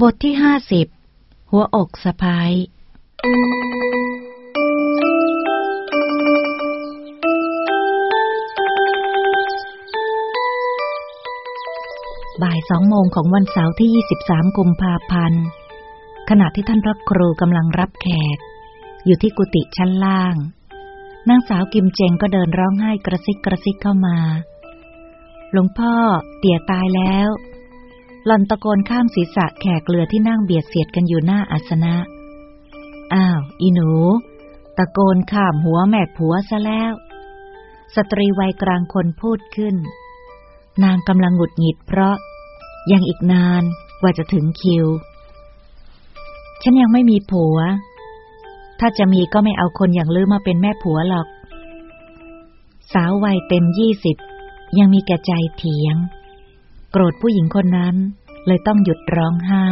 บทที่ห้าสิบหัวอกสะพายบ่ายสองโมงของวันเสาร์ที่ 23 กุมภาพันธ์ ขณะที่ท่านพระครูกำลังรับแขก อยู่ที่กุฏิชั้นล่าง นางสาวกิมเจงก็เดินร้องไห้กระซิกกระซิกเข้ามา หลวงพ่อเตี่ยตายแล้ว หล่อนตะโกนข้ามศีรษะแขกเรือที่นั่งเบียดเสียดกันอยู่หน้าอาสนะ อ้าว อีหนู ตะโกนข้ามหัวแม่ผัวซะแล้ว สตรีวัยกลางคนพูดขึ้น นางกำลังหงุดหงิดเพราะยังอีกนานกว่าจะถึงคิว ฉันยังไม่มีผัว ถ้าจะมีก็ไม่เอาคนอย่างลือมาเป็นแม่ผัวหรอก สาววัยเต็มยี่สิบยังมีแก่ใจเถียง โกรธผู้หญิงคนนั้น เลยต้องหยุดร้องไห้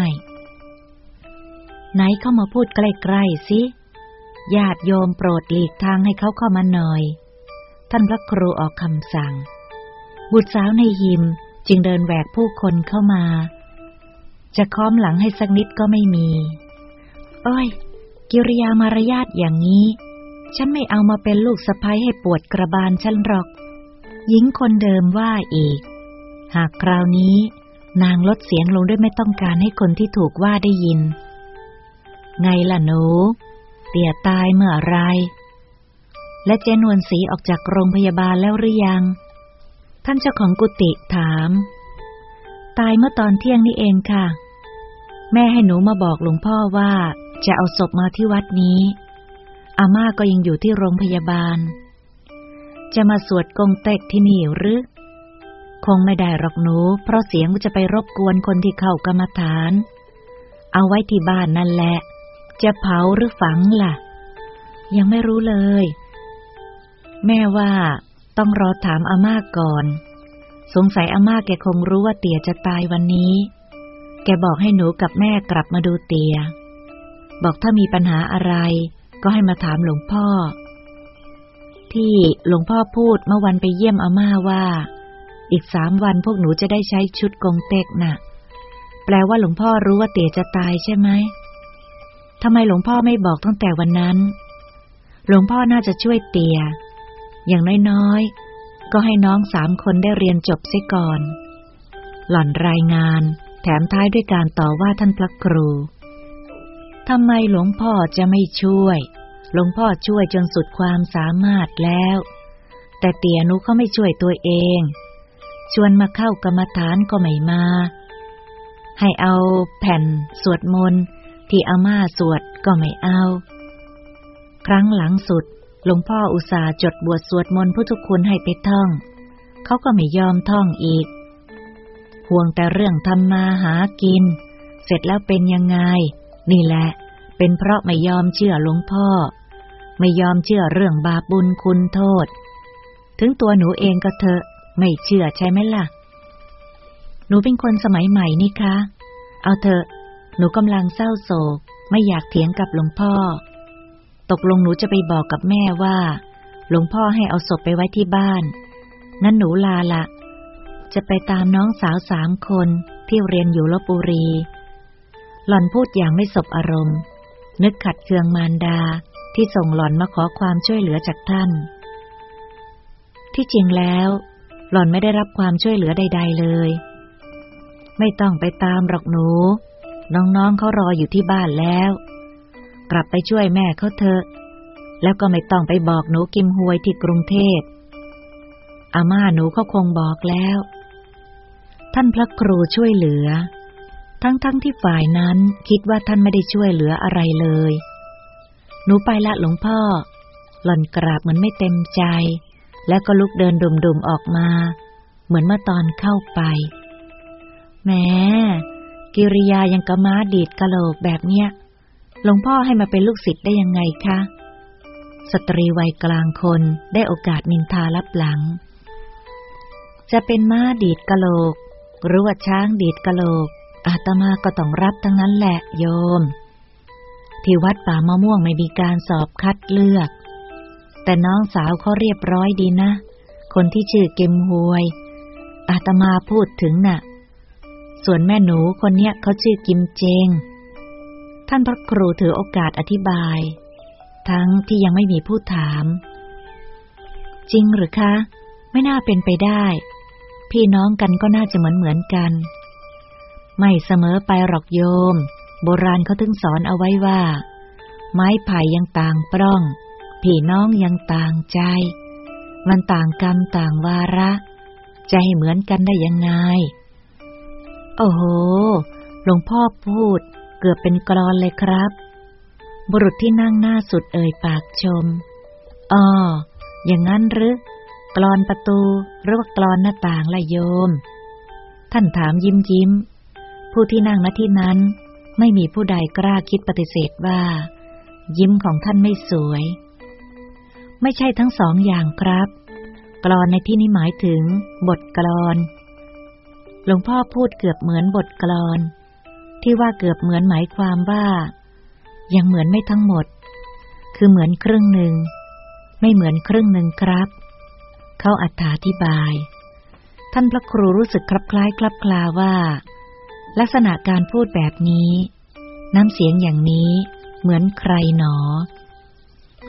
ไหนเข้ามาพูดใกล้ๆสิ ญาติโยมโปรดหลีกทางให้เขาเข้ามาหน่อย ท่านพระครูออกคำสั่ง บุตรสาวในหิมจึงเดินแหวกผู้คนเข้ามา จะค้อมหลังให้สักนิดก็ไม่มี โอ้ย กิริยามารยาทอย่างนี้ ฉันไม่เอามาเป็นลูกสะพ้ยให้ปวดกระบาลฉันหรอก หญิงคนเดิมว่าอีก หากคราวนี้ นางลดเสียงลงด้วยไม่ต้องการให้คนที่ถูกว่าได้ยิน ไงล่ะหนู เตี่ยตายเมื่อไร และเจนวนสีออกจากโรงพยาบาลแล้วหรือยัง ท่านเจ้าของกุฏิถาม ตายเมื่อตอนเที่ยงนี่เองค่ะ แม่ให้หนูมาบอกหลวงพ่อว่า จะเอาศพมาที่วัดนี้ อาม่าก็ยังอยู่ที่โรงพยาบาล จะมาสวดกงเต็กที่นี่หรือ คงไม่ได้หรอกหนู เพราะเสียงจะไปรบกวนคนที่เข้ากรรมฐาน เอาไว้ที่บ้านนั่นแหละ จะเผาหรือฝังล่ะ ยังไม่รู้เลย แม่ว่าต้องรอถามอาม่าก่อน สงสัยอาม่าแกคงรู้ว่าเตี่ยจะตายวันนี้ แกบอกให้หนูกับแม่กลับมาดูเตีย บอกถ้ามีปัญหาอะไร ก็ให้มาถามหลวงพ่อ ที่หลวงพ่อพูดเมื่อวันไปเยี่ยมอาม่าว่า อีกสามวันพวกหนูจะได้ใช้ชุดกงเต็กนะ่ะ แปลว่าหลวงพ่อรู้ว่าเตี๋ยจะตายใช่ไหมทำไมหลวงพ่อไม่บอกตั้งแต่วันนั้น หลวงพ่อน่าจะช่วยเตี๋ยอย่างน้อยๆ ก็ให้น้องสามคนได้เรียนจบเสียก่อน หล่อนรายงานแถมท้ายด้วยการต่อว่าท่านพระครู ทำไมหลวงพ่อจะไม่ช่วย หลวงพ่อช่วยจนสุดความสามารถแล้ว แต่เตียนุเขาไม่ช่วยตัวเอง ชวนมาเข้ากรรมฐานก็ไม่มา ให้เอาแผ่นสวดมนต์ที่อาม่าสวดก็ไม่เอา ครั้งหลังสุดหลวงพ่ออุตส่าห์จดบวชสวดมนต์พุทธคุณให้ไปท่อง เขาก็ไม่ยอมท่องอีก ห่วงแต่เรื่องทำมาหากิน เสร็จแล้วเป็นยังไง นี่แหละ เป็นเพราะไม่ยอมเชื่อหลวงพ่อ ไม่ยอมเชื่อเรื่องบาปบุญคุณโทษ ถึงตัวหนูเองก็เถอะ ไม่เชื่อใช่ไหมล่ะ หนูเป็นคนสมัยใหม่นี่คะ เอาเถอะ หนูกำลังเศร้าโศก ไม่อยากเถียงกับหลวงพ่อ ตกลงหนูจะไปบอกกับแม่ว่า หลวงพ่อให้เอาศพไปไว้ที่บ้านงั้นหนูลาละจะไปตามน้องสาวสามคนที่เรียนอยู่ลบบุรี หล่อนพูดอย่างไม่สบอารมณ์ นึกขัดเคืองมารดาที่ส่งหล่อนมาขอความช่วยเหลือจากท่าน ที่จริงแล้ว หล่อนไม่ได้รับความช่วยเหลือใด ๆ เลย ไม่ต้องไปตามหรอกหนู น้องๆเขารออยู่ที่บ้านแล้ว กลับไปช่วยแม่เขาเถอะ แล้วก็ไม่ต้องไปบอกหนูกิมหวยที่กรุงเทพอาม่าหนูเขาคงบอกแล้ว ท่านพระครูช่วยเหลือ ทั้งๆทที่ฝ่ายนั้นคิดว่าท่านไม่ได้ช่วยเหลืออะไรเลย หนูไปละหลวงพ่อ หล่อนกราบเหมือนไม่เต็มใจ แล้วก็ลุกเดินดุมๆออกมา เหมือนเมื่อตอนเข้าไปแม้กิริยายังกระม้าดีดกะโหลกแบบเนี้ยหลวงพ่อให้มาเป็นลูกศิษย์ได้ยังไงคะ สตรีวัยกลางคนได้โอกาสนินทาลับหลัง จะเป็นม้าดีดกะโหลก หรือว่าช้างดีดกะโหลก อาตมาก็ต้องรับทั้งนั้นแหละโยม ที่วัดป่ามะม่วงไม่มีการสอบคัดเลือก แต่น้องสาวเขาเรียบร้อยดีนะ คนที่ชื่อเกมหวย อาตมาพูดถึงนะ่ะ ส่วนแม่หนูคนเนี้ยเขาชื่อกิมเจง ท่านพระครูถือโอกาสอธิบาย ทั้งที่ยังไม่มีผู้ถาม จริงหรือคะ ไม่น่าเป็นไปได้ พี่น้องกันก็น่าจะเหมือนเหมือนกัน ไม่เสมอไปหรอกโยม โบราณเขาถึงสอนเอาไว้ว่า ไม้ไผ่ยังต่างปล้อง พี่น้องยังต่างใจ มันต่างกรรมต่างวาระ จะให้เหมือนกันได้ยังไง โอ้โห หลวงพ่อพูดเกือบเป็นกรอนเลยครับ บุรุษที่นั่งหน้าสุดเอ่ยปากชมอ๋ออย่างนั้นหรือกรอนประตูหรือว่ากรอนหน้าต่างละโยม ท่านถามยิ้มยิ้ม ผู้ที่นั่งณที่นั้น ไม่มีผู้ใดกล้าคิดปฏิเสธว่า ยิ้มของท่านไม่สวย ไม่ใช่ทั้งสองอย่างครับ กรอนในที่นี้หมายถึง บทกลอน หลวงพ่อพูดเกือบเหมือนบทกลอน ที่ว่าเกือบเหมือนหมายความว่า ยังเหมือนไม่ทั้งหมด คือเหมือนครึ่งหนึ่ง ไม่เหมือนครึ่งหนึ่งครับ เขาอัธาธิบาย ท่านพระครูรู้สึกคลับคล้ายคลับคลาว่า ลักษณะการพูดแบบนี้ น้ำเสียงอย่างนี้ เหมือนใครหนอ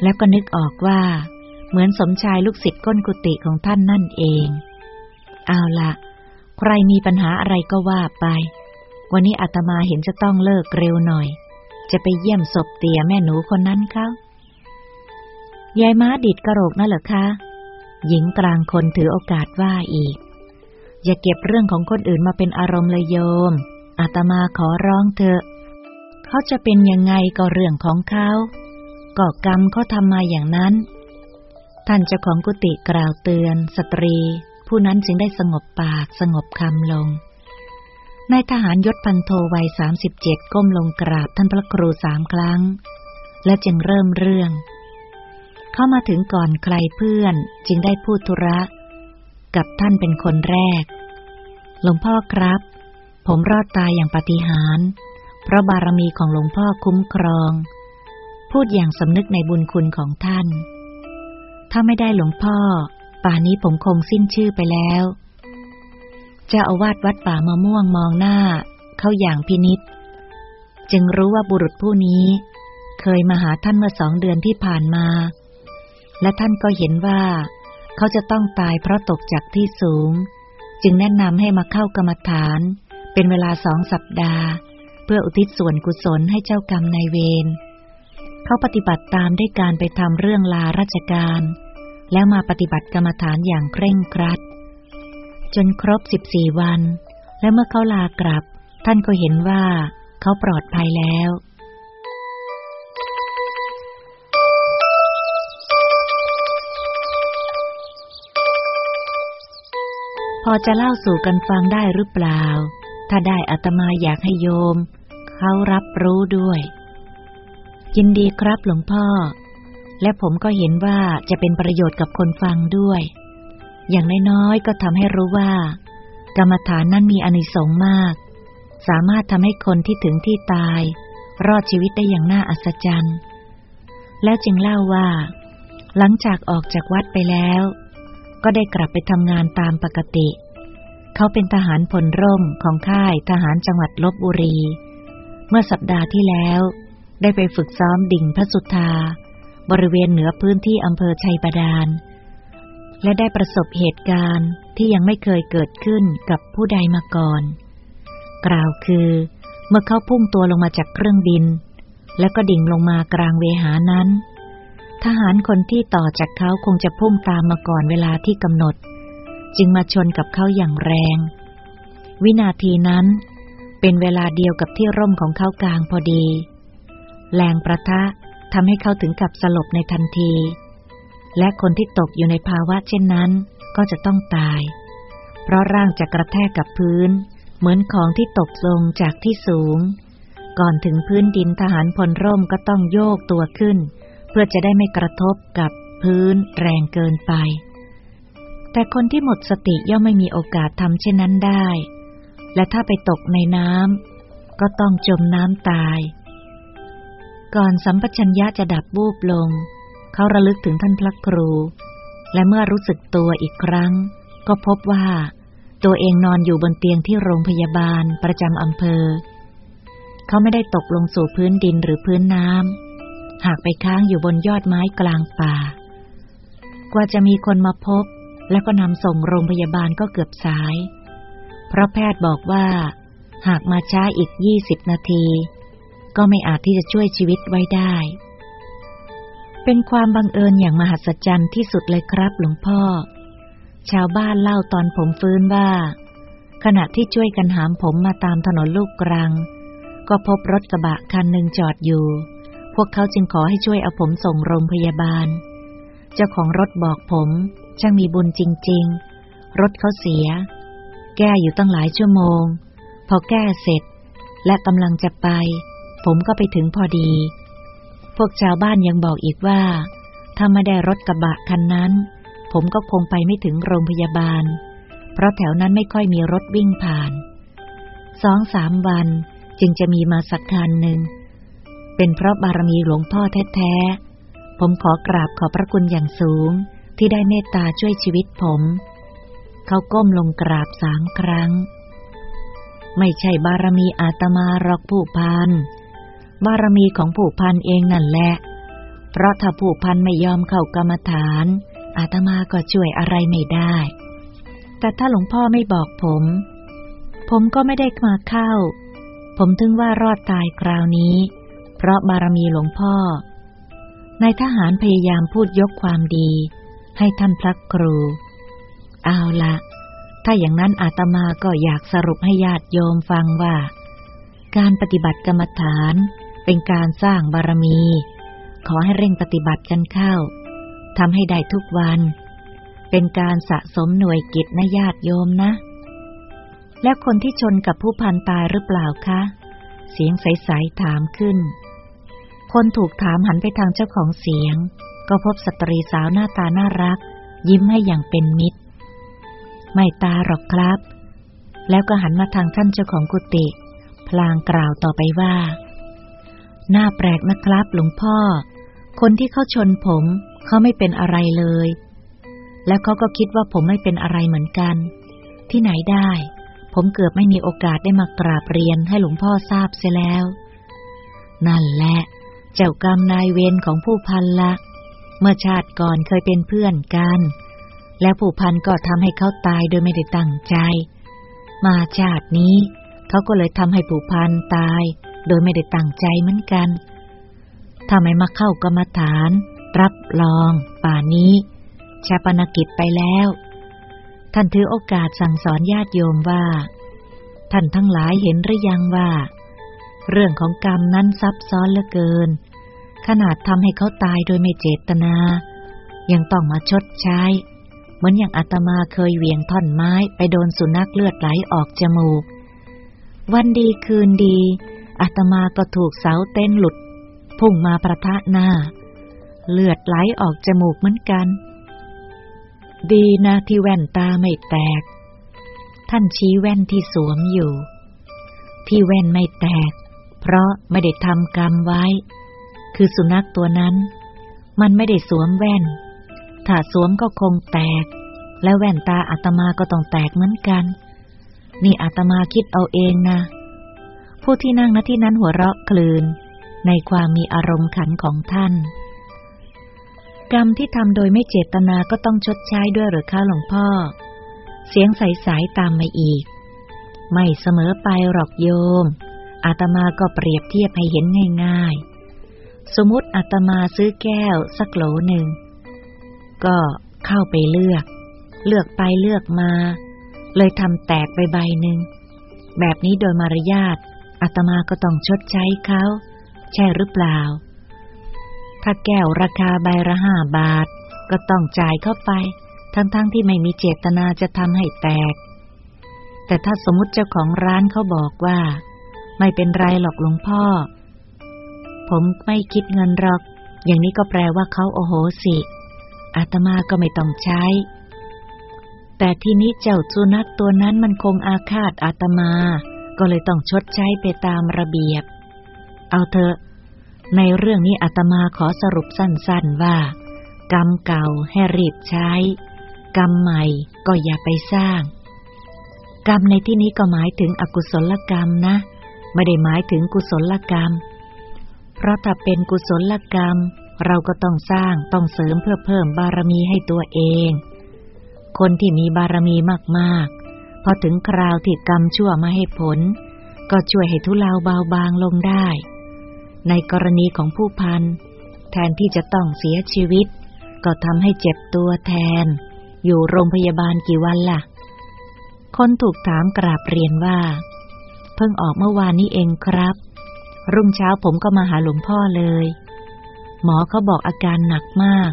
แล้วก็นึกออกว่า เหมือนสมชายลูกศิษย์ก้นกุฏิของท่านนั่นเอง เอาละใครมีปัญหาอะไรก็ว่าไป วันนี้อาตมาเห็นจะต้องเลิกเร็วหน่อย จะไปเยี่ยมศพเตี่ยแม่หนูคนนั้นเขายายม้าดิดกระโรกนั่นเหรอคะ หญิงกลางคนถือโอกาสว่าอีก อย่าเก็บเรื่องของคนอื่นมาเป็นอารมณ์เลยโยมอาตมาขอร้องเถอะ เขาจะเป็นยังไงก็เรื่องของเขา ก่อกรรมเขาทำมาอย่างนั้น ท่านเจ้าของกุฏิกล่าวเตือน สตรี ผู้นั้นจึงได้สงบปากสงบคำลงนายทหารยศพันโทวัยสามสิบเจ็ดก้มลงกราบท่านพระครูสามครั้ง และจึงเริ่มเรื่อง เข้ามาถึงก่อนใครเพื่อนจึงได้พูดธุระ กับท่านเป็นคนแรก หลวงพ่อครับ ผมรอดตายอย่างปฏิหารเพราะบารมีของหลวงพ่อคุ้มครอง พูดอย่างสำนึกในบุญคุณของท่าน ถ้าไม่ได้หลวงพ่อ ป่านี้ผมคงสิ้นชื่อไปแล้วเจ้าอาวาสวัดป่ามะม่วงมองหน้า เขาอย่างพินิษจึงรู้ว่าบุรุษผู้นี้ เคยมาหาท่านเมื่อสองเดือนที่ผ่านมา และท่านก็เห็นว่า เขาจะต้องตายเพราะตกจากที่สูง จึงแนะนำให้มาเข้ากรรมฐาน เป็นเวลาสองสัปดาห์ เพื่ออุทิศส่วนกุศลให้เจ้ากรรมนายเวร เขาปฏิบัติตามด้วยการไปทำเรื่องลาราชการ แล้วมาปฏิบัติกรรมฐานอย่างเคร่งครัด จนครบสิบสี่วัน และเมื่อเขาลากลับ ท่านก็เห็นว่าเขาปลอดภัยแล้วพอจะเล่าสู่กันฟังได้หรือเปล่า ถ้าได้อัตมาอยากให้โยม เขารับรู้ด้วย ยินดีครับหลวงพ่อ และผมก็เห็นว่าจะเป็นประโยชน์กับคนฟังด้วย อย่างน้อยๆก็ทำให้รู้ว่า กรรมฐานนั้นมีอนิสงส์มาก สามารถทำให้คนที่ถึงที่ตาย รอดชีวิตได้อย่างน่าอัศจรรย์ แล้วจึงเล่าว่า หลังจากออกจากวัดไปแล้ว ก็ได้กลับไปทำงานตามปกติ เขาเป็นทหารพลร่มของค่ายทหารจังหวัดลบบุรี เมื่อสัปดาห์ที่แล้ว ได้ไปฝึกซ้อมดิ่งพระสุธา บริเวณเหนือพื้นที่อำเภอชัยบาดาล และได้ประสบเหตุการณ์ที่ยังไม่เคยเกิดขึ้นกับผู้ใดมาก่อน กล่าวคือเมื่อเขาพุ่งตัวลงมาจากเครื่องบิน แล้วก็ดิ่งลงมากลางเวหานั้น ทหารคนที่ต่อจากเขาคงจะพุ่งตามมาก่อนเวลาที่กำหนด จึงมาชนกับเขาอย่างแรง วินาทีนั้นเป็นเวลาเดียวกับที่ร่มของเขากลางพอดี แรงประทะทำให้เขาถึงกับสลบในทันที และคนที่ตกอยู่ในภาวะเช่นนั้น ก็จะต้องตาย เพราะร่างจะกระแทกกับพื้น เหมือนของที่ตกลงจากที่สูง ก่อนถึงพื้นดินทหารพลร่มก็ต้องโยกตัวขึ้น เพื่อจะได้ไม่กระทบกับพื้นแรงเกินไป แต่คนที่หมดสติย่อมไม่มีโอกาสทำเช่นนั้นได้ และถ้าไปตกในน้ำก็ต้องจมน้ำตาย ก่อนสัมปชัญญะจะดับบูบลง เขาระลึกถึงท่านพระครู และเมื่อรู้สึกตัวอีกครั้ง ก็พบว่า ตัวเองนอนอยู่บนเตียงที่โรงพยาบาลประจำอำเภอ เขาไม่ได้ตกลงสู่พื้นดินหรือพื้นน้ำหากไปค้างอยู่บนยอดไม้กลางป่า กว่าจะมีคนมาพบ แล้วก็นำส่งโรงพยาบาลก็เกือบสาย เพราะแพทย์บอกว่า หากมาช้าอีกยี่สิบนาที ก็ไม่อาจที่จะช่วยชีวิตไว้ได้ เป็นความบังเอิญอย่างมหัศจรรย์ที่สุดเลยครับหลวงพ่อ ชาวบ้านเล่าตอนผมฟื้นว่า ขณะที่ช่วยกันหามผมมาตามถนนลูกกรัง ก็พบรถกระบะคันหนึ่งจอดอยู่ พวกเขาจึงขอให้ช่วยเอาผมส่งโรงพยาบาล เจ้าของรถบอกผม ช่างมีบุญจริง ๆ รถเขาเสีย แก้อยู่ตั้งหลายชั่วโมง พอแก้เสร็จ และกำลังจะไป ผมก็ไปถึงพอดี พวกชาวบ้านยังบอกอีกว่า ถ้าไม่ได้รถกระบะคันนั้น ผมก็คงไปไม่ถึงโรงพยาบาล เพราะแถวนั้นไม่ค่อยมีรถวิ่งผ่าน สองสามวันจึงจะมีมาสักคันหนึ่ง เป็นเพราะบารมีหลวงพ่อแท้ๆ ผมขอกราบขอพระคุณอย่างสูงที่ได้เมตตาช่วยชีวิตผม เขาก้มลงกราบสามครั้ง ไม่ใช่บารมีอาตมารอกผู้พัน บารมีของผู้พันเองนั่นแหละ เพราะถ้าผู้พันไม่ยอมเข้ากรรมฐาน อาตมาก็ช่วยอะไรไม่ได้ แต่ถ้าหลวงพ่อไม่บอกผม ผมก็ไม่ได้มาเข้า ผมถึงว่ารอดตายคราวนี้ เพราะบารมีหลวงพ่อ นายทหารพยายามพูดยกความดี ให้ท่านพระครู เอาละถ้าอย่างนั้นอาตมาก็อยากสรุปให้ญาติโยมฟังว่า การปฏิบัติกรรมฐาน เป็นการสร้างบารมี ขอให้เร่งปฏิบัติกันเข้าทำให้ได้ทุกวัน เป็นการสะสมหน่วยกิจนะญาติโยมนะ แล้วคนที่ชนกับผู้พันตายหรือเปล่าคะ เสียงใสๆถามขึ้น คนถูกถามหันไปทางเจ้าของเสียง ก็พบสตรีสาวหน้าตาน่ารัก ยิ้มให้อย่างเป็นมิตร ไม่ตาหรอกครับ แล้วก็หันมาทางท่านเจ้าของกุฏิพลางกล่าวต่อไปว่า น่าแปลกนะครับ หลวงพ่อ คนที่เขาชนผม เขาไม่เป็นอะไรเลย แล้วเขาก็คิดว่าผมไม่เป็นอะไรเหมือนกัน ที่ไหนได้ ผมเกือบไม่มีโอกาสได้มากราบเรียนให้หลวงพ่อทราบเสียแล้ว นั่นแหละ เจ้ากรรมนายเวรของผู้พันละ เมื่อชาติก่อนเคยเป็นเพื่อนกัน แล้วผู้พันก็ทำให้เขาตายโดยไม่ได้ตั้งใจ มาชาตินี้ เขาก็เลยทำให้ผู้พันตาย โดยไม่ได้ตั้งใจเหมือนกันทำไมมาเข้ากรรมฐาน รับรอง ป่านี้ชาปนกิจไปแล้ว ท่านถือโอกาสสั่งสอนญาติโยมว่า ท่านทั้งหลายเห็นหรือยังว่า เรื่องของกรรมนั้นซับซ้อนเหลือเกิน ขนาดทำให้เขาตายโดยไม่เจตนา ยังต้องมาชดใช้ เหมือนอย่างอาตมาเคยเวียงท่อนไม้ไปโดนสุนัขเลือดไหลออกจมูกวันดีคืนดี อาตมาก็ถูกเสาเต้นหลุด พุ่งมาประทะหน้า เลือดไหลออกจมูกเหมือนกัน ดีนะที่แว่นตาไม่แตก ท่านชี้แว่นที่สวมอยู่ ที่แว่นไม่แตก เพราะไม่ได้ทำกรรมไว้ คือสุนัขตัวนั้น มันไม่ได้สวมแว่น ถ้าสวมก็คงแตก แล้วแว่นตาอาตมาก็ต้องแตกเหมือนกัน นี่อาตมาคิดเอาเองนะ ผู้ที่นั่งณที่นั้นหัวเราะคลืน ในความมีอารมณ์ขันของท่าน กรรมที่ทำโดยไม่เจตนาก็ต้องชดใช้ด้วยหรือคะหลวงพ่อ เสียงใสๆตามมาอีก ไม่เสมอไปหรอกโยม อาตมาก็เปรียบเทียบให้เห็นง่ายๆ สมมติอาตมาซื้อแก้วสักโหลหนึ่ง ก็เข้าไปเลือก เลือกไปเลือกมา เลยทำแตกไปใบหนึ่งแบบนี้โดยมารยาท อาตมาก็ต้องชดใช้เขา ใช่หรือเปล่า ถ้าแก้วราคาใบละห้าบาท ก็ต้องจ่ายเข้าไป ทั้งๆทที่ไม่มีเจตนาจะทำให้แตก แต่ถ้าสมมติเจ้าของร้านเขาบอกว่า ไม่เป็นไรหรอกหลวงพ่อ ผมไม่คิดเงินหรอก อย่างนี้ก็แปลว่าเขาโอโหสิอาตมาก็ไม่ต้องใช้ แต่ทีนี้เจ้าสุนัขตัวนั้นมันคงอาฆาตอาตมา ก็เลยต้องชดใช้ไปตามระเบียบ เอาเถอะ ในเรื่องนี้อาตมาขอสรุปสั้นๆว่า กรรมเก่าให้รีบใช้ กรรมใหม่ก็อย่าไปสร้าง กรรมในที่นี้ก็หมายถึงอกุศลกรรมนะ ไม่ได้หมายถึงกุศลกรรม เพราะถ้าเป็นกุศลกรรม เราก็ต้องสร้างต้องเสริมเพื่อเพิ่มบารมีให้ตัวเอง คนที่มีบารมีมากๆ พอถึงคราวที่กรรมชั่วมาให้ผล ก็ช่วยให้ทุเลาเบาบางลงได้ ในกรณีของผู้พัน แทนที่จะต้องเสียชีวิต ก็ทำให้เจ็บตัวแทน อยู่โรงพยาบาลกี่วันละ่ะ คนถูกถามกราบเรียนว่า เพิ่งออกเมื่อวานนี้เองครับ รุ่งเช้าผมก็มาหาหลวงพ่อเลย หมอเขาบอกอาการหนักมาก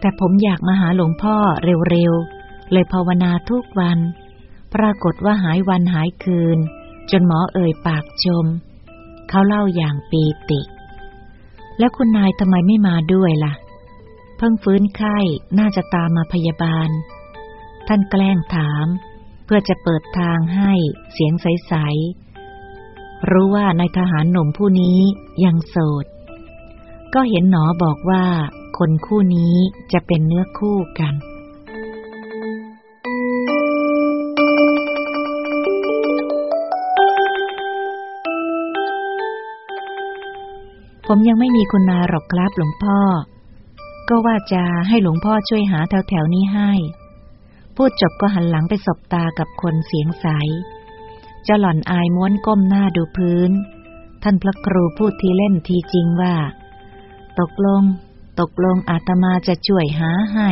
แต่ผมอยากมาหาหลวงพ่อเร็วๆ เลยภาวนาทุกวัน ปรากฏว่าหายวันหายคืน จนหมอเอ่ยปากชม เขาเล่าอย่างปีติ แล้วคุณนายทำไมไม่มาด้วยละ่ะ เพิ่งฟื้นไข้น่าจะตามมาพยาบาล ท่านแกล้งถาม เพื่อจะเปิดทางให้เสียงใส ๆ รู้ว่านายทหารหนุ่มผู้นี้ยังโสด ก็เห็นหนอบอกว่าคนคู่นี้จะเป็นเนื้อคู่กัน ผมยังไม่มีคุณนาหรอกครับหลวงพ่อ ก็ว่าจะให้หลวงพ่อช่วยหาแถวๆนี้ให้ พูดจบก็หันหลังไปสบตากับคนเสียงใสเจ้าหล่อนอายม้วนก้มหน้าดูพื้น ท่านพระครูพูดทีเล่นทีจริงว่า ตกลง ตกลงอาตมาจะช่วยหาให้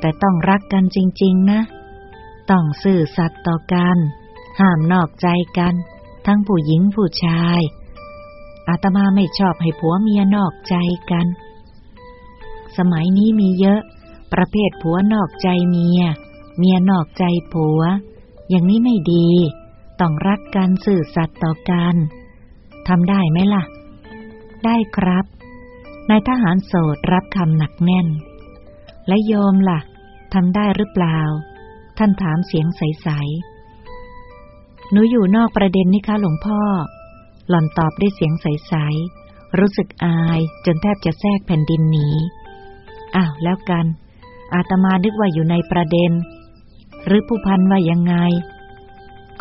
แต่ต้องรักกันจริง ๆ นะ ต้องซื่อสัตย์ต่อกัน ห้ามนอกใจกัน ทั้งผู้หญิงผู้ชาย อาตมาไม่ชอบให้ผัวเมียนอกใจกัน สมัยนี้มีเยอะ ประเภทผัวนอกใจเมีย เมียนอกใจผัว อย่างนี้ไม่ดี ต้องรักกันสื่อสัตย์ต่อกันทำได้ไหมล่ะ ได้ครับ นายทหารโสดรับคำหนักแน่น และโยมล่ะทำได้หรือเปล่า ท่านถามเสียงใสๆหนูอยู่นอกประเด็นนี่คะหลวงพ่อ หล่อนตอบด้วยเสียงใส ๆ รู้สึกอายจนแทบจะแทรกแผ่นดินหนี อ้าวแล้วกัน อาตมานึกว่าอยู่ในประเด็น หรือผู้พันว่ายังไง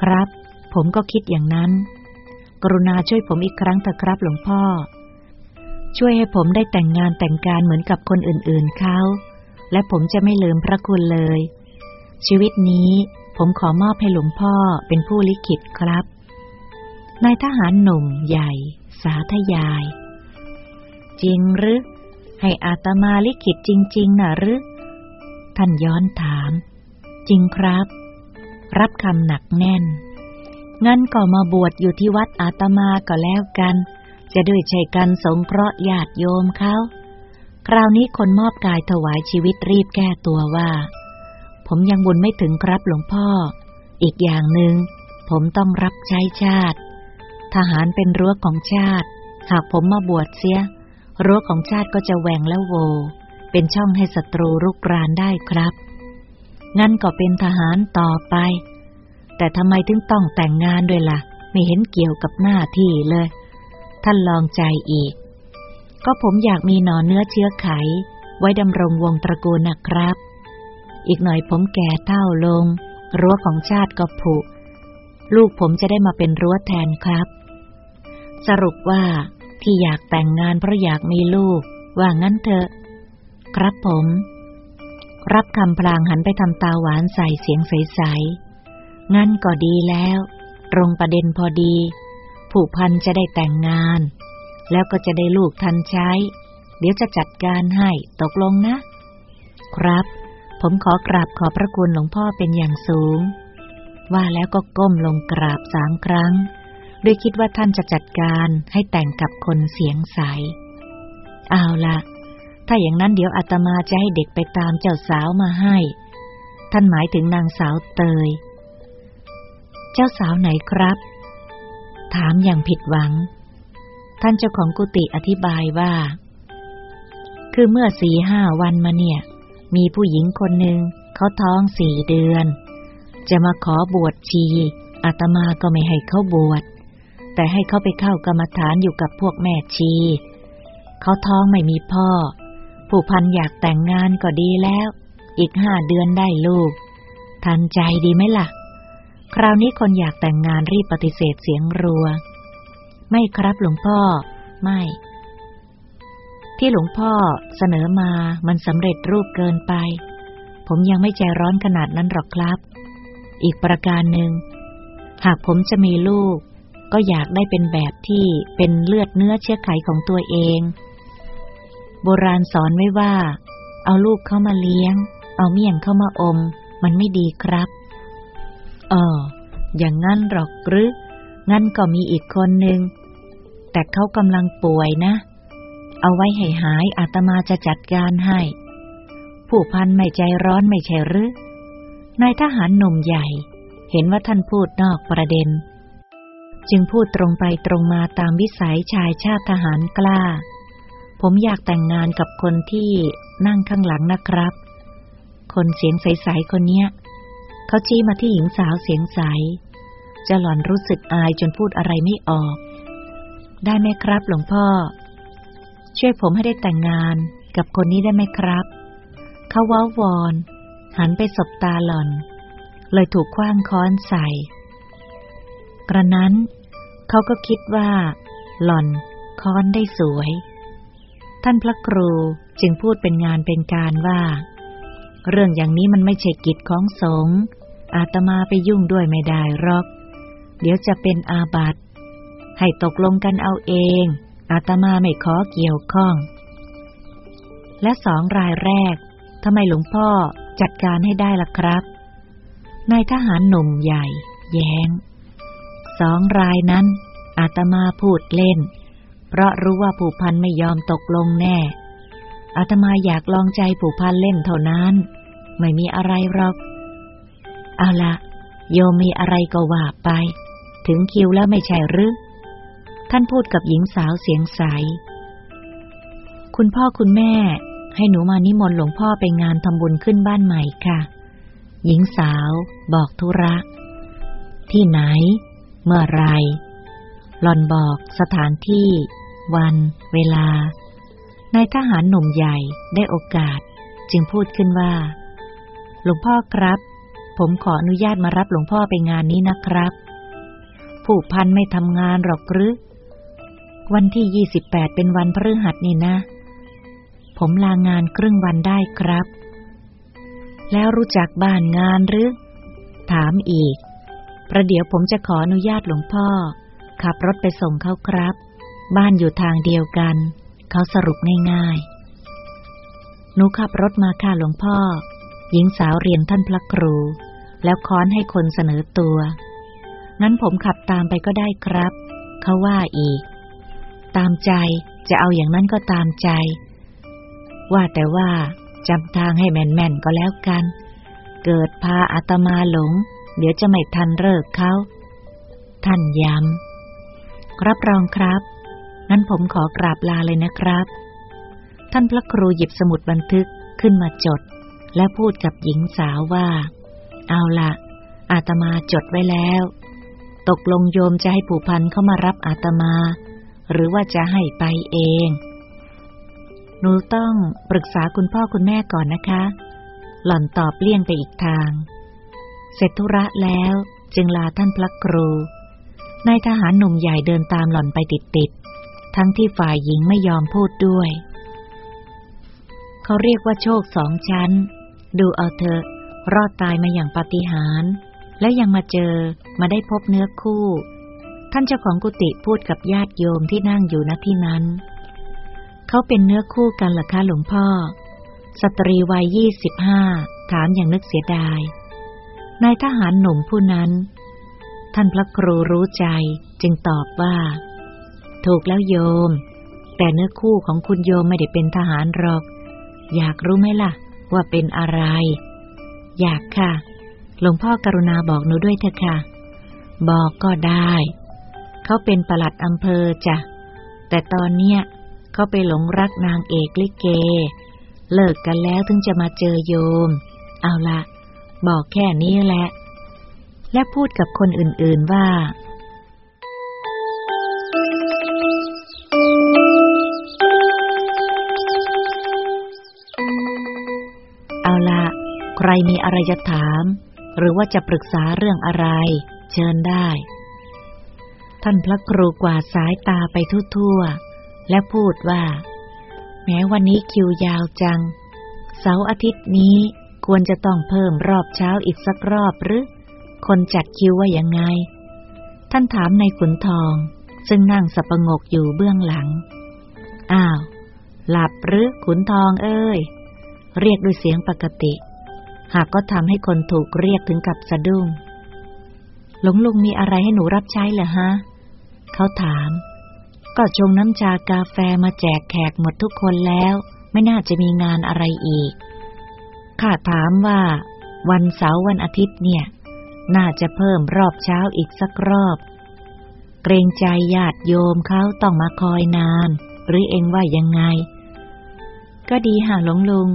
ครับ ผมก็คิดอย่างนั้น กรุณาช่วยผมอีกครั้งเถอะครับหลวงพ่อ ช่วยให้ผมได้แต่งงานแต่งการเหมือนกับคนอื่น ๆเขา และผมจะไม่ลืมพระคุณเลย ชีวิตนี้ผมขอมอบให้หลวงพ่อเป็นผู้ลิขิตครับ นายทหารหนุ่มใหญ่ สาธยาย จริงหรือ ให้อาตมาลิขิตจริง ๆนะหรือ ท่านย้อนถาม จริงครับ รับคำหนักแน่น งั้นก็มาบวชอยู่ที่วัดอาตมาก็แล้วกัน จะด้วยใจกันสงเคราะห์ญาติโยมเขาคราวนี้คนมอบกายถวายชีวิตรีบแก้ตัวว่า ผมยังบุญไม่ถึงครับหลวงพ่อ อีกอย่างหนึง่งผมต้องรับใช้ชาติ ทหารเป็นรั้วของชาติ หากผมมาบวชเสีย รั้วของชาติก็จะแหว่งแล้วโว เป็นช่องให้ศัตรูรุกรานได้ครับ งั้นก็เป็นทหารต่อไป แต่ทำไมถึงต้องแต่งงานด้วยละ่ะ ไม่เห็นเกี่ยวกับหน้าที่เลย ท่านลองใจอีก ก็ผมอยากมีหนอนเนื้อเชื้อไข ไว้ดำรงวงตระกูลนะครับ อีกหน่อยผมแก่เท่าลง รั้วของชาติก็ผุลูกผมจะได้มาเป็นรั้วแทนครับ สรุปว่าที่อยากแต่งงานเพราะอยากมีลูก ว่างั้นเถอะ ครับผม รับคำพลางหันไปทำตาหวานใส่เสียงใสๆ งั้นก็ดีแล้ว ตรงประเด็นพอดี ผู้พันจะได้แต่งงาน แล้วก็จะได้ลูกทันใช้ เดี๋ยวจะจัดการให้ตกลงนะ ครับ ผมขอกราบขอพระคุณหลวงพ่อเป็นอย่างสูง ว่าแล้วก็ก้มลงกราบสามครั้ง โดยคิดว่าท่านจะจัดการให้แต่งกับคนเสียงใส เอาละถ้าอย่างนั้นเดี๋ยวอาตมาจะให้เด็กไปตามเจ้าสาวมาให้ ท่านหมายถึงนางสาวเตย เจ้าสาวไหนครับ ถามอย่างผิดหวัง ท่านเจ้าของกุฏิอธิบายว่า คือเมื่อสี่ห้าวันมาเนี่ย มีผู้หญิงคนหนึ่งเขาท้องสี่เดือน จะมาขอบวชชีอาตมาก็ไม่ให้เขาบวช แต่ให้เขาไปเข้ากรรมฐานอยู่กับพวกแม่ชี เขาท้องไม่มีพ่อ ผู้พันอยากแต่งงานก็ดีแล้ว อีกห้าเดือนได้ลูก ทันใจดีไหมล่ะ คราวนี้คนอยากแต่งงานรีบปฏิเสธเสียงรัว ไม่ครับหลวงพ่อ ไม่ ที่หลวงพ่อเสนอมามันสำเร็จรูปเกินไป ผมยังไม่ใจร้อนขนาดนั้นหรอกครับ อีกประการหนึ่ง หากผมจะมีลูก ก็อยากได้เป็นแบบที่เป็นเลือดเนื้อเชื้อไขของตัวเอง โบราณสอนไว้ว่า เอาลูกเข้ามาเลี้ยง เอาเมี่ยงเข้ามาอม มันไม่ดีครับเอออย่างงั้นหรอกหรืองั้นก็มีอีกคนหนึ่ง แต่เขากำลังป่วยนะ เอาไว้ให้หายอาตมาจะจัดการให้ ผู้พันไม่ใจร้อนไม่ใช่หรือนายทหารหนุ่มใหญ่ เห็นว่าท่านพูดนอกประเด็น จึงพูดตรงไปตรงมาตามวิสัยชายชาติทหารกล้า ผมอยากแต่งงานกับคนที่นั่งข้างหลังนะครับ คนเสียงใสๆคนเนี้ย เขาชี้มาที่หญิงสาวเสียงใส จะหล่อนรู้สึกอายจนพูดอะไรไม่ออก ได้ไหมครับ หลวงพ่อ ช่วยผมให้ได้แต่งงานกับคนนี้ได้ไหมครับ เขาว้าวอน หันไปสบตาหล่อน เลยถูกคว้างค้อนใส่ กระนั้น เขาก็คิดว่า หล่อนค้อนได้สวย ท่านพระครูจึงพูดเป็นงานเป็นการว่า เรื่องอย่างนี้มันไม่ใช่กิจของสงฆ์อาตมาไปยุ่งด้วยไม่ได้หรอก เดี๋ยวจะเป็นอาบัติ ให้ตกลงกันเอาเอง อาตมาไม่ขอเกี่ยวข้อง และสองรายแรกทำไมหลวงพ่อจัดการให้ได้ล่ะครับ นายทหารหนุ่มใหญ่ แย้ง สองรายนั้นอาตมาพูดเล่น เพราะรู้ว่าผู้พันไม่ยอมตกลงแน่ อาตมาอยากลองใจผู้พันเล่นเท่านั้น ไม่มีอะไรหรอก เอาละโยมมีอะไรก็ว่าไป ถึงคิวแล้วไม่ใช่หรือท่านพูดกับหญิงสาวเสียงใส คุณพ่อคุณแม่ ให้หนูมานิมนต์หลวงพ่อไปงานทำบุญขึ้นบ้านใหม่ค่ะ หญิงสาว บอกธุระ ที่ไหน เมื่อไรหลอนบอกสถานที่ วัน เวลานายทหารหนุ่มใหญ่ได้โอกาส จึงพูดขึ้นว่า หลวงพ่อครับ ผมขออนุญาตมารับหลวงพ่อไปงานนี้นะครับ ผู้พันไม่ทำงานหรอกหรือวันที่ยี่สิบแปดเป็นวันพฤหัสนี่นะ ผมลางานครึ่งวันได้ครับ แล้วรู้จักบ้านงานหรือ ถามอีก ประเดี๋ยวผมจะขออนุญาตหลวงพ่อ ขับรถไปส่งเขาครับ บ้านอยู่ทางเดียวกัน เขาสรุปง่ายๆ หนูขับรถมาค่ะหลวงพ่อ หญิงสาวเรียนท่านพระครู แล้วค้อนให้คนเสนอตัว งั้นผมขับตามไปก็ได้ครับ เขาว่าอีก ตามใจจะเอาอย่างนั้นก็ตามใจ ว่าแต่ว่าจำทางให้แม่นๆก็แล้วกัน เกิดพาอาตมาหลง เดี๋ยวจะไม่ทันเลิกเขา ท่านย้ำ รับรองครับ งั้นผมขอกราบลาเลยนะครับ ท่านพระครูหยิบสมุดบันทึกขึ้นมาจด และพูดกับหญิงสาวว่า เอาละอาตมาจดไว้แล้ว ตกลงโยมจะให้ผู้พันเข้ามารับอาตมา หรือว่าจะให้ไปเอง หนูต้องปรึกษาคุณพ่อคุณแม่ก่อนนะคะ หล่อนตอบเลี่ยงไปอีกทาง เสร็จธุระแล้วจึงลาท่านพระครู นายทหารหนุ่มใหญ่เดินตามหล่อนไปติดๆ ทั้งที่ฝ่ายหญิงไม่ยอมพูดด้วย เขาเรียกว่าโชคสองชั้น ดูเอาเถอะ รอดตายมาอย่างปาฏิหาริย์ และยังมาเจอมาได้พบเนื้อคู่ ท่านเจ้าของกุฏิพูดกับญาติโยมที่นั่งอยู่ณที่นั้น เขาเป็นเนื้อคู่กันหรอคะหลวงพ่อ สตรีวัยยี่สิบห้าถามอย่างนึกเสียดาย นายทหารหนุ่มผู้นั้น ท่านพระครูรู้ใจจึงตอบว่า ถูกแล้วโยม แต่เนื้อคู่ของคุณโยมไม่ได้เป็นทหารหรอก อยากรู้ไหมล่ะ ว่าเป็นอะไร อยากค่ะ หลวงพ่อกรุณาบอกหนูด้วยเถอะค่ะ บอกก็ได้ เขาเป็นประหลัดอำเภอจ้ะ แต่ตอนเนี้ยเขาไปหลงรักนางเอกลิเก เลิกกันแล้วถึงจะมาเจอโยม เอาละ บอกแค่นี้แหละ และพูดกับคนอื่นๆว่า เอาละใครมีอะไรจะถาม หรือว่าจะปรึกษาเรื่องอะไร เชิญได้ ท่านพระครูกวาดสายตาไปทั่วๆ และพูดว่า แม้วันนี้คิวยาวจัง เสาร์อาทิตย์นี้ ควรจะต้องเพิ่มรอบเช้าอีกสักรอบหรือ คนจัดคิวว่ายังไง ท่านถามในขุนทอง ซึ่งนั่งสับประงกอยู่เบื้องหลัง อ้าว หลับหรือขุนทองเอ้ย เรียกด้วยเสียงปกติ หากก็ทำให้คนถูกเรียกถึงกับสะดุ้ง หลงลุงมีอะไรให้หนูรับใช้เหรอฮะ เขาถาม ก็ชงน้ำชากาแฟมาแจกแขกหมดทุกคนแล้ว ไม่น่าจะมีงานอะไรอีก ข้าถามว่า วันเสาร์วันอาทิตย์เนี่ย น่าจะเพิ่มรอบเช้าอีกสักรอบ เกรงใจญาติโยมเขาต้องมาคอยนาน หรือเองว่ายังไง ก็ดีห่าหลวงลุง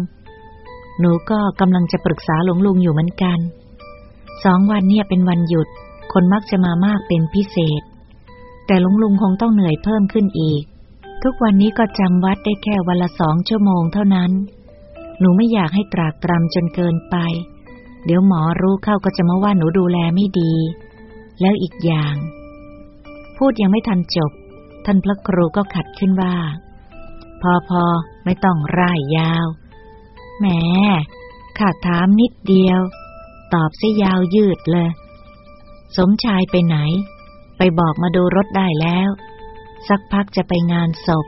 หนูก็กำลังจะปรึกษาหลวงลุงอยู่เหมือนกัน สองวันเนี่ยเป็นวันหยุด คนมักจะมามากเป็นพิเศษ แต่หลวงลุงคงต้องเหนื่อยเพิ่มขึ้นอีก ทุกวันนี้ก็จำวัดได้แค่วันละสองชั่วโมงเท่านั้น หนูไม่อยากให้ตรากตรำจนเกินไป เดี๋ยวหมอรู้เข้าก็จะมาว่าหนูดูแลไม่ดี แล้วอีกอย่าง พูดยังไม่ทันจบ ท่านพระครูก็ขัดขึ้นว่า พอพอไม่ต้องร่ายยาว แหมข้าถามนิดเดียว ตอบซะยาวยืดเลย สมชายไปไหน ไปบอกมาดูรถได้แล้ว สักพักจะไปงานศพ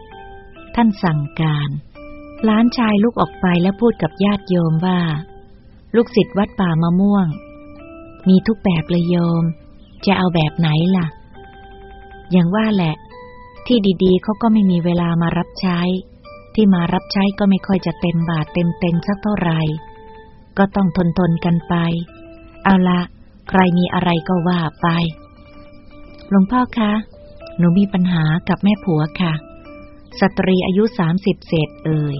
ท่านสั่งการ ลานชายลุกออกไปแล้วพูดกับญาติโยมว่า ลูกศิษย์วัดป่ามะม่วง มีทุกแบบเลยโยม จะเอาแบบไหนล่ะ อย่างว่าแหละ ที่ดีๆเขาก็ไม่มีเวลามารับใช้ ที่มารับใช้ก็ไม่ค่อยจะเต็มบาทเต็มเต็มสักเท่าไหร่ก็ต้องทนทนกันไป เอาละใครมีอะไรก็ว่าไป หลวงพ่อคะ หนูมีปัญหากับแม่ผัวค่ะ สตรีอายุสามสิบเศษเอ่ย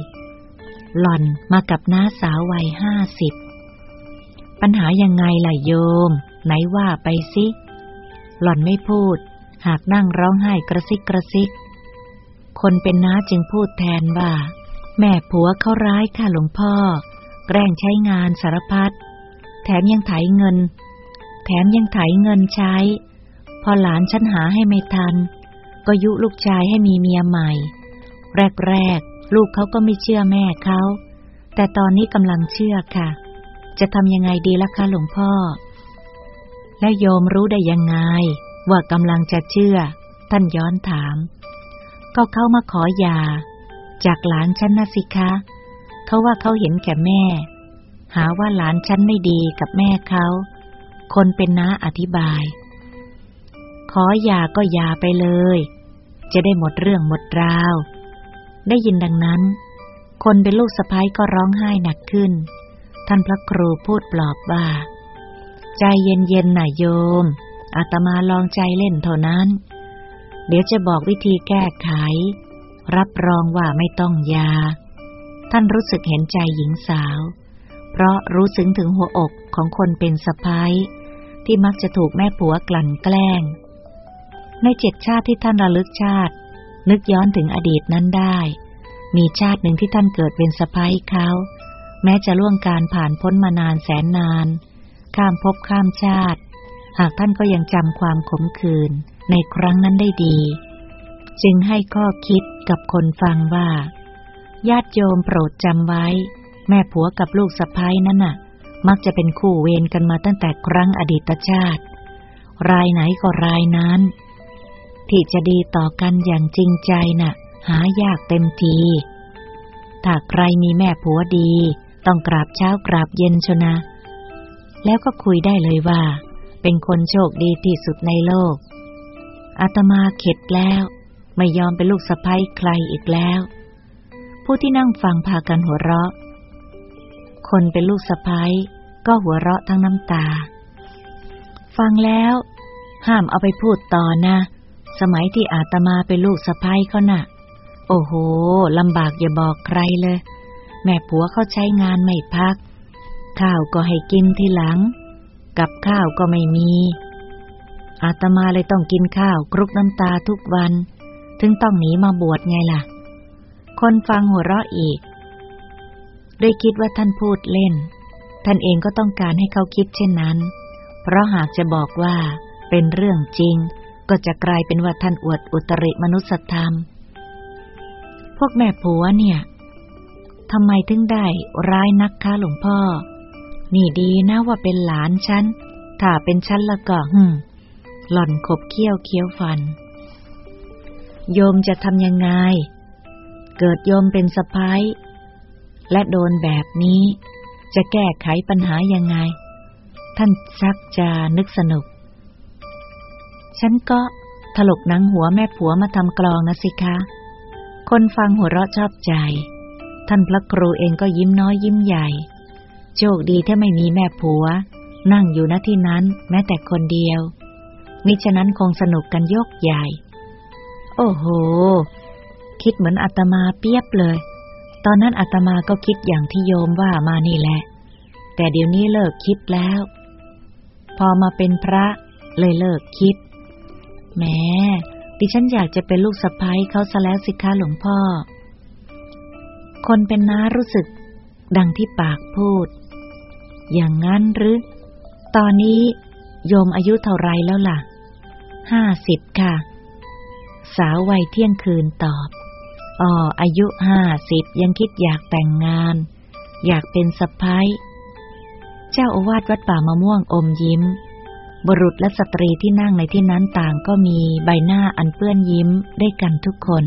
หล่อนมากับน้าสาววัยห้าสิบ ปัญหายังไงล่ะโยม ไหนว่าไปสิ หล่อนไม่พูด หากนั่งร้องไห้กระซิกกระซิก คนเป็นน้าจึงพูดแทนว่า แม่ผัวเขาร้ายค่ะหลวงพ่อ แกล้งใช้งานสารพัด แถมยังไถเงิน แถมยังไถเงินใช้ พอหลานฉันหาให้ไม่ทัน ก็ยุลูกชายให้มีเมียใหม่ แรก ลูกเขาก็ไม่เชื่อแม่เขา แต่ตอนนี้กำลังเชื่อค่ะ จะทำยังไงดีล่ะคะหลวงพ่อ แล้วโยมรู้ได้ยังไง ว่ากำลังจะเชื่อ ท่านย้อนถาม ก็เข้ามาขอยา จากหลานฉันนะสิคะ เขาว่าเขาเห็นแก่แม่ หาว่าหลานฉันไม่ดีกับแม่เขา คนเป็นน้าอธิบาย ขอยาก็ยาไปเลย จะได้หมดเรื่องหมดราว ได้ยินดังนั้น คนเป็นลูกสะพ้ายก็ร้องไห้หนักขึ้น ท่านพระครูพูดปลอบว่า ใจเย็นๆน่ะโยม อาตมาลองใจเล่นเท่านั้น เดี๋ยวจะบอกวิธีแก้ไข รับรองว่าไม่ต้องยา ท่านรู้สึกเห็นใจหญิงสาว เพราะรู้สึงถึงหัวอกของคนเป็นสะพ้ายที่มักจะถูกแม่ผัวกลั่นแกล้ง ในเจ็ดชาติที่ท่านระลึกชาติ นึกย้อนถึงอดีตนั้นได้ มีชาติหนึ่งที่ท่านเกิดเป็นสะพ้ายเขา แม้จะล่วงการผ่านพ้นมานานแสนนาน ข้ามภพข้ามชาติ หากท่านก็ยังจำความขมขื่นในครั้งนั้นได้ดี จึงให้ข้อคิดกับคนฟังว่า ญาติโยมโปรดจำไว้ แม่ผัวกับลูกสะพ้ายนั่นน่ะ มักจะเป็นคู่เวรกันมาตั้งแต่ครั้งอดีตชาติ รายไหนก็รายนั้น ที่จะดีต่อกันอย่างจริงใจน่ะ หายากเต็มที ถ้าใครมีแม่ผัวดี ต้องกราบเช้ากราบเย็นชนะ แล้วก็คุยได้เลยว่า เป็นคนโชคดีที่สุดในโลก อาตมาเข็ดแล้ว ไม่ยอมเป็นลูกสะใภ้ใครอีกแล้ว ผู้ที่นั่งฟังพากันหัวเราะ คนเป็นลูกสะใภ้ก็หัวเราะทั้งน้ำตา ฟังแล้ว ห้ามเอาไปพูดต่อนะ สมัยที่อาตมาเป็นลูกสะใภ้เขาน่ะ โอ้โหลำบากอย่าบอกใครเลย แม่ผัวเขาใช้งานไม่พัก ข้าวก็ให้กินทีหลัง กับข้าวก็ไม่มี อาตมาเลยต้องกินข้าวครุกน้ำตาทุกวัน ถึงต้องหนีมาบวชไงล่ะ คนฟังหัวเราะอีกโดยคิดว่าท่านพูดเล่น ท่านเองก็ต้องการให้เขาคิดเช่นนั้น เพราะหากจะบอกว่าเป็นเรื่องจริง ก็จะกลายเป็นว่าท่านอวดอุตริมนุสธรรม พวกแม่ผัวเนี่ยทำไมถึงได้ร้ายนักคะหลวงพ่อ นี่ดีนะว่าเป็นหลานฉัน ถ้าเป็นฉันละก็หึมหล่อนขบเคี้ยวเคี้ยวฟัน โยมจะทำยังไง เกิดโยมเป็นสะพ้ายและโดนแบบนี้ จะแก้ไขปัญหายังไง ท่านชักจะนึกสนุก ฉันก็ถลกหนังหัวแม่ผัวมาทำกลองนะสิคะ คนฟังหัวเราะชอบใจ ท่านพระครูเองก็ยิ้มน้อยยิ้มใหญ่ โชคดีที่ไม่มีแม่ผัว นั่งอยู่ณที่นั้นแม้แต่คนเดียว มิฉะนั้นคงสนุกกันยกใหญ่ โอ้โห คิดเหมือนอาตมาเปียบเลย ตอนนั้นอาตมาก็คิดอย่างที่โยมว่ามานี่แหละ แต่เดี๋ยวนี้เลิกคิดแล้ว พอมาเป็นพระเลยเลิกคิด แม้ดิฉันอยากจะเป็นลูกสะพ้ายเขาซะแล้วสิคะหลวงพ่อ คนเป็นน้ารู้สึก ดังที่ปากพูด อย่างนั้นหรือ ตอนนี้โยมอายุเท่าไรแล้วล่ะ ห้าสิบค่ะ สาววัยเที่ยงคืนตอบอ๋ออายุห้าสิบยังคิดอยากแต่งงาน อยากเป็นสะพ้าย เจ้าอาวาสวัดป่ามะม่วงอมยิ้ม บุรุษและสตรีที่นั่งในที่นั้นต่างก็มีใบหน้าอันเปื้อนยิ้มได้กันทุกคน